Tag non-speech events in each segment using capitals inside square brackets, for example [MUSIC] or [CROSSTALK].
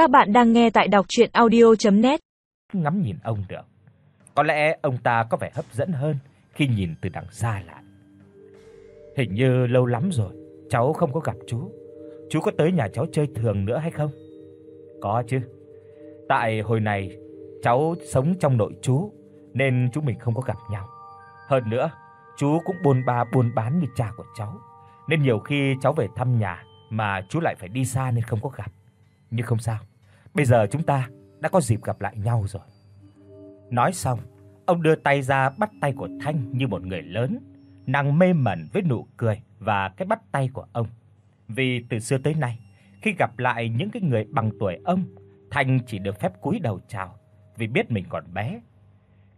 Các bạn đang nghe tại đọc audio net Ngắm nhìn ông được. Có lẽ ông ta có vẻ hấp dẫn hơn khi nhìn từ đằng xa lại. Hình như lâu lắm rồi cháu không có gặp chú. Chú có tới nhà cháu chơi thường nữa hay không? Có chứ. Tại hồi này cháu sống trong nội chú nên chúng mình không có gặp nhau. Hơn nữa, chú cũng buôn ba buôn bán như cha của cháu, nên nhiều khi cháu về thăm nhà mà chú lại phải đi xa nên không có gặp. Nhưng không sao, bây giờ chúng ta đã có dịp gặp lại nhau rồi. Nói xong, ông đưa tay ra bắt tay của Thanh như một người lớn, nàng mê mẩn với nụ cười và cái bắt tay của ông. Vì từ xưa tới nay, khi gặp lại những cái người bằng tuổi ông, Thanh chỉ được phép cúi đầu chào vì biết mình còn bé.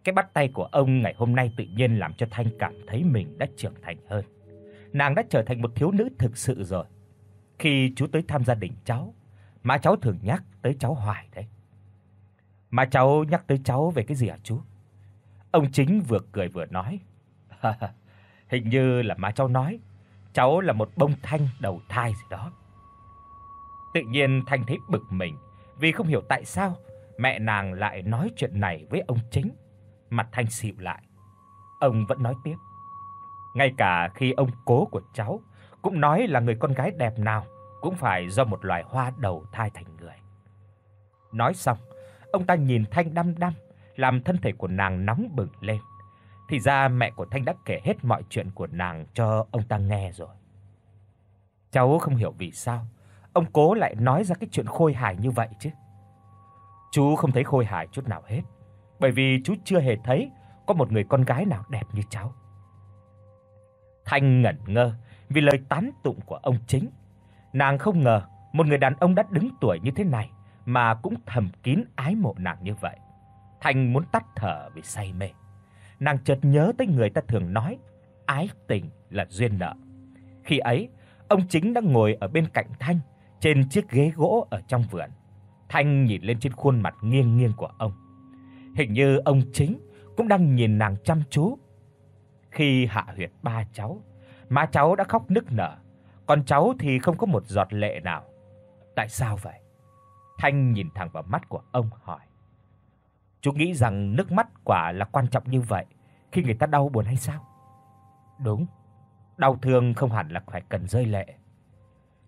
Cái bắt tay của ông ngày hôm nay tự nhiên làm cho Thanh cảm thấy mình đã trưởng thành hơn. Nàng đã trở thành một thiếu nữ thực sự rồi. Khi chú tới thăm gia đình cháu, má cháu thường nhắc tới cháu hoài đấy. Má cháu nhắc tới cháu về cái gì hả chú? Ông chính vừa cười vừa nói. [LAUGHS] Hình như là má cháu nói, cháu là một bông thanh đầu thai gì đó. Tự nhiên Thanh thấy bực mình, vì không hiểu tại sao mẹ nàng lại nói chuyện này với ông chính. Mặt Thanh xịu lại. Ông vẫn nói tiếp. Ngay cả khi ông cố của cháu cũng nói là người con gái đẹp nào cũng phải do một loài hoa đầu thai thành người. Nói xong, ông ta nhìn Thanh đăm đăm, làm thân thể của nàng nóng bừng lên. Thì ra mẹ của Thanh đã kể hết mọi chuyện của nàng cho ông ta nghe rồi. Cháu không hiểu vì sao ông cố lại nói ra cái chuyện khôi hài như vậy chứ. Chú không thấy khôi hài chút nào hết, bởi vì chú chưa hề thấy có một người con gái nào đẹp như cháu. Thanh ngẩn ngơ vì lời tán tụng của ông chính. Nàng không ngờ một người đàn ông đã đứng tuổi như thế này mà cũng thầm kín ái mộ nàng như vậy. Thanh muốn tắt thở vì say mê. Nàng chợt nhớ tới người ta thường nói, ái tình là duyên nợ. Khi ấy, ông chính đang ngồi ở bên cạnh Thanh trên chiếc ghế gỗ ở trong vườn. Thanh nhìn lên trên khuôn mặt nghiêng nghiêng của ông. Hình như ông chính cũng đang nhìn nàng chăm chú. Khi hạ huyệt ba cháu, má cháu đã khóc nức nở, còn cháu thì không có một giọt lệ nào. Tại sao vậy? Thanh nhìn thẳng vào mắt của ông hỏi. Chú nghĩ rằng nước mắt quả là quan trọng như vậy khi người ta đau buồn hay sao? Đúng. Đau thương không hẳn là phải cần rơi lệ.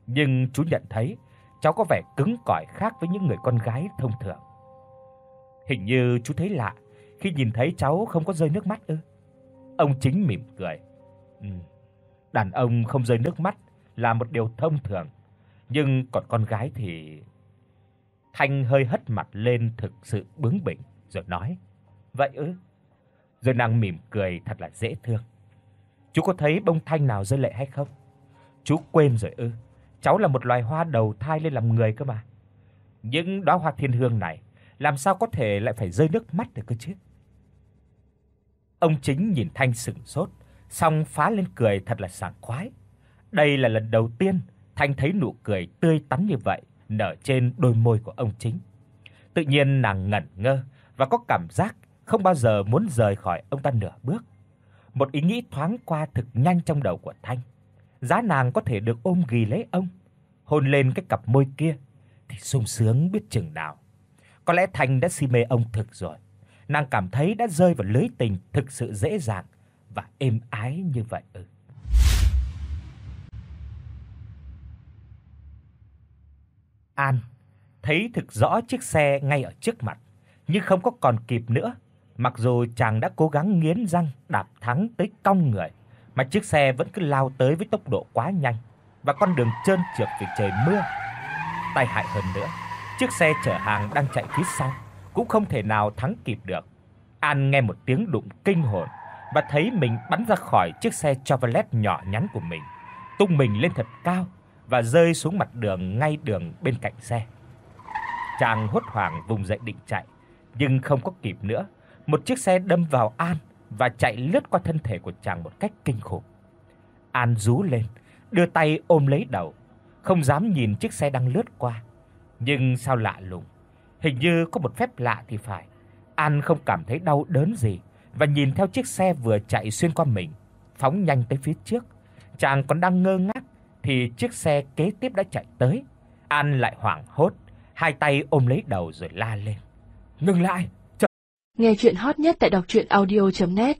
Nhưng chú nhận thấy cháu có vẻ cứng cỏi khác với những người con gái thông thường. Hình như chú thấy lạ khi nhìn thấy cháu không có rơi nước mắt ư? Ông chính mỉm cười. Ừ. Đàn ông không rơi nước mắt là một điều thông thường, nhưng còn con gái thì Thanh hơi hất mặt lên thực sự bướng bỉnh rồi nói: "Vậy ư?" Rồi nàng mỉm cười thật là dễ thương. "Chú có thấy bông thanh nào rơi lệ hay không?" "Chú quên rồi ư? Cháu là một loài hoa đầu thai lên làm người cơ mà. Những đóa hoa thiên hương này làm sao có thể lại phải rơi nước mắt được cơ chứ?" Ông chính nhìn Thanh sững sốt, xong phá lên cười thật là sảng khoái. Đây là lần đầu tiên Thanh thấy nụ cười tươi tắn như vậy nở trên đôi môi của ông chính. Tự nhiên nàng ngẩn ngơ và có cảm giác không bao giờ muốn rời khỏi ông ta nửa bước. Một ý nghĩ thoáng qua thực nhanh trong đầu của Thanh. Giá nàng có thể được ôm ghì lấy ông, hôn lên cái cặp môi kia thì sung sướng biết chừng nào. Có lẽ Thanh đã si mê ông thực rồi. Nàng cảm thấy đã rơi vào lưới tình thực sự dễ dàng và êm ái như vậy ư. An thấy thực rõ chiếc xe ngay ở trước mặt, nhưng không có còn kịp nữa. Mặc dù chàng đã cố gắng nghiến răng đạp thắng tới cong người, mà chiếc xe vẫn cứ lao tới với tốc độ quá nhanh và con đường trơn trượt vì trời mưa. Tai hại hơn nữa, chiếc xe chở hàng đang chạy phía sau cũng không thể nào thắng kịp được. An nghe một tiếng đụng kinh hồn và thấy mình bắn ra khỏi chiếc xe Chevrolet nhỏ nhắn của mình, tung mình lên thật cao và rơi xuống mặt đường ngay đường bên cạnh xe. Chàng hốt hoảng vùng dậy định chạy, nhưng không có kịp nữa, một chiếc xe đâm vào An và chạy lướt qua thân thể của chàng một cách kinh khủng. An rú lên, đưa tay ôm lấy đầu, không dám nhìn chiếc xe đang lướt qua. Nhưng sao lạ lùng, hình như có một phép lạ thì phải. An không cảm thấy đau đớn gì và nhìn theo chiếc xe vừa chạy xuyên qua mình, phóng nhanh tới phía trước. Chàng còn đang ngơ ngác thì chiếc xe kế tiếp đã chạy tới. An lại hoảng hốt, hai tay ôm lấy đầu rồi la lên. "Ngừng lại!" Nghe truyện hot nhất tại doctruyenaudio.net